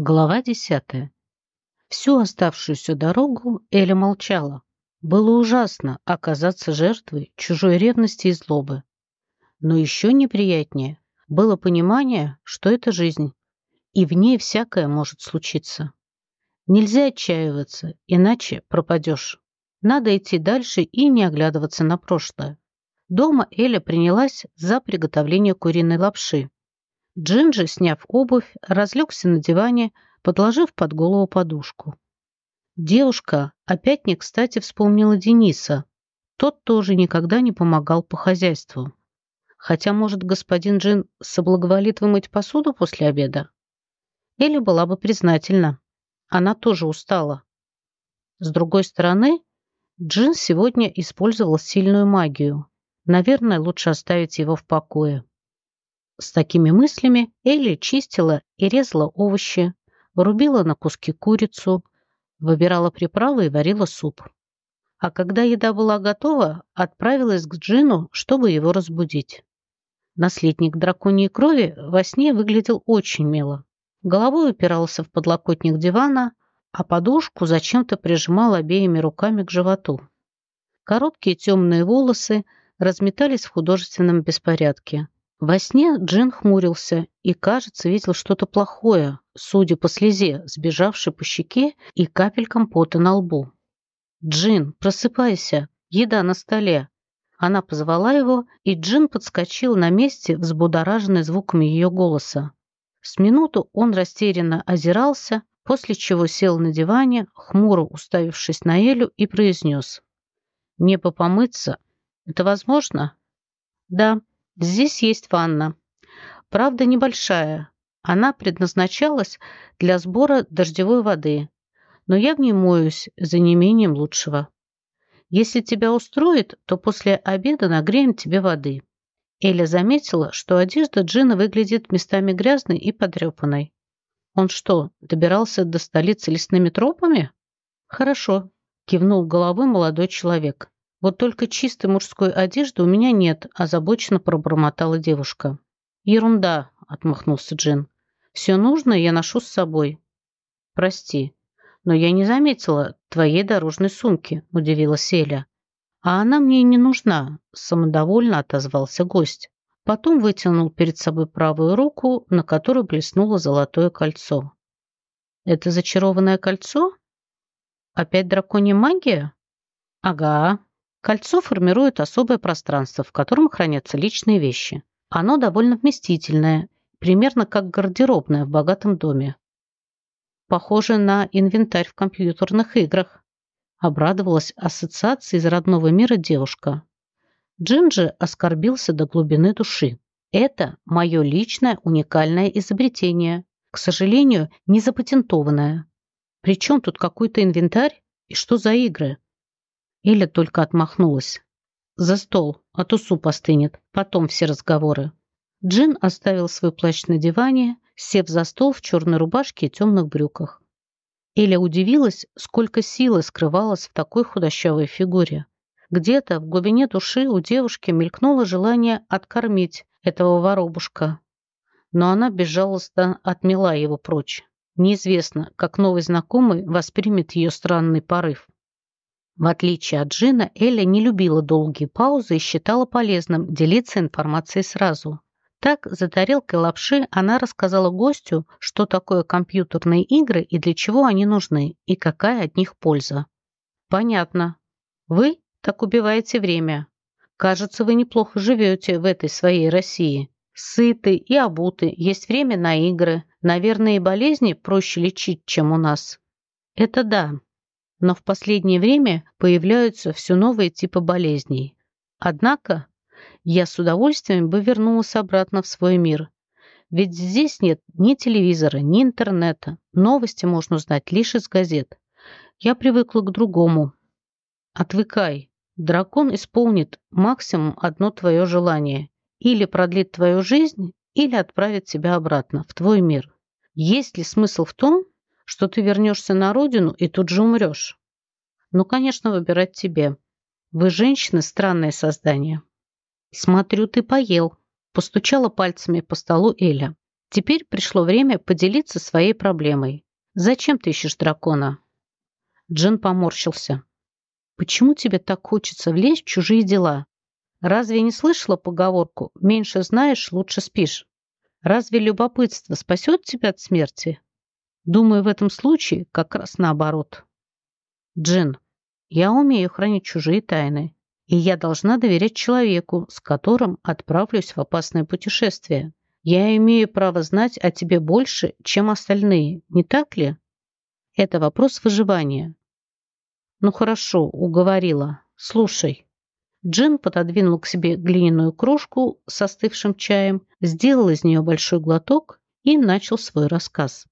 Глава десятая. Всю оставшуюся дорогу Эля молчала. Было ужасно оказаться жертвой чужой ревности и злобы. Но еще неприятнее было понимание, что это жизнь, и в ней всякое может случиться. Нельзя отчаиваться, иначе пропадешь. Надо идти дальше и не оглядываться на прошлое. Дома Эля принялась за приготовление куриной лапши. Джинджи, сняв обувь, разлегся на диване, подложив под голову подушку. Девушка опять не кстати вспомнила Дениса. Тот тоже никогда не помогал по хозяйству. Хотя, может, господин Джин соблаговолит вымыть посуду после обеда? Или была бы признательна. Она тоже устала. С другой стороны, Джин сегодня использовал сильную магию. Наверное, лучше оставить его в покое. С такими мыслями Элли чистила и резала овощи, рубила на куски курицу, выбирала приправы и варила суп. А когда еда была готова, отправилась к Джину, чтобы его разбудить. Наследник драконьей крови во сне выглядел очень мило. Головой упирался в подлокотник дивана, а подушку зачем-то прижимал обеими руками к животу. Короткие темные волосы разметались в художественном беспорядке. Во сне Джин хмурился и, кажется, видел что-то плохое, судя по слезе, сбежавшей по щеке и капелькам пота на лбу. «Джин, просыпайся! Еда на столе!» Она позвала его, и Джин подскочил на месте, взбудораженный звуками ее голоса. С минуту он растерянно озирался, после чего сел на диване, хмуро уставившись на Элю, и произнес. «Небо помыться? Это возможно?» «Да», Здесь есть ванна. Правда, небольшая. Она предназначалась для сбора дождевой воды. Но я в ней моюсь за неимением лучшего. Если тебя устроит, то после обеда нагреем тебе воды. Эля заметила, что одежда Джина выглядит местами грязной и потрепанной. Он что, добирался до столицы лесными тропами? Хорошо, кивнул головой молодой человек. Вот только чистой мужской одежды у меня нет, озабоченно пробормотала девушка. Ерунда, отмахнулся Джин. Все нужное я ношу с собой. Прости, но я не заметила твоей дорожной сумки, удивилась Эля. А она мне не нужна, самодовольно отозвался гость. Потом вытянул перед собой правую руку, на которой блеснуло золотое кольцо. Это зачарованное кольцо? Опять драконья магия? Ага, Кольцо формирует особое пространство, в котором хранятся личные вещи. Оно довольно вместительное, примерно как гардеробная в богатом доме. Похоже на инвентарь в компьютерных играх. Обрадовалась ассоциация из родного мира девушка. Джинджи оскорбился до глубины души. Это мое личное уникальное изобретение. К сожалению, не запатентованное. Причем тут какой-то инвентарь? И что за игры? Эля только отмахнулась. «За стол, а то суп остынет. Потом все разговоры». Джин оставил свой плащ на диване, сев за стол в черной рубашке и темных брюках. Эля удивилась, сколько силы скрывалось в такой худощавой фигуре. Где-то в глубине души у девушки мелькнуло желание откормить этого воробушка. Но она безжалостно отмела его прочь. Неизвестно, как новый знакомый воспримет ее странный порыв. В отличие от Джина, Эля не любила долгие паузы и считала полезным делиться информацией сразу. Так, за тарелкой лапши она рассказала гостю, что такое компьютерные игры и для чего они нужны, и какая от них польза. «Понятно. Вы так убиваете время. Кажется, вы неплохо живете в этой своей России. Сыты и обуты, есть время на игры. Наверное, и болезни проще лечить, чем у нас». «Это да», но в последнее время появляются все новые типы болезней. Однако я с удовольствием бы вернулась обратно в свой мир. Ведь здесь нет ни телевизора, ни интернета. Новости можно узнать лишь из газет. Я привыкла к другому. Отвыкай. Дракон исполнит максимум одно твое желание. Или продлит твою жизнь, или отправит тебя обратно, в твой мир. Есть ли смысл в том, что ты вернешься на родину и тут же умрешь. Ну, конечно, выбирать тебе. Вы, женщины, странное создание. Смотрю, ты поел. Постучала пальцами по столу Эля. Теперь пришло время поделиться своей проблемой. Зачем ты ищешь дракона? Джин поморщился. Почему тебе так хочется влезть в чужие дела? Разве не слышала поговорку «меньше знаешь, лучше спишь»? Разве любопытство спасет тебя от смерти? Думаю, в этом случае как раз наоборот. Джин, я умею хранить чужие тайны, и я должна доверять человеку, с которым отправлюсь в опасное путешествие. Я имею право знать о тебе больше, чем остальные, не так ли? Это вопрос выживания. Ну хорошо, уговорила. Слушай. Джин пододвинул к себе глиняную кружку с остывшим чаем, сделал из нее большой глоток и начал свой рассказ.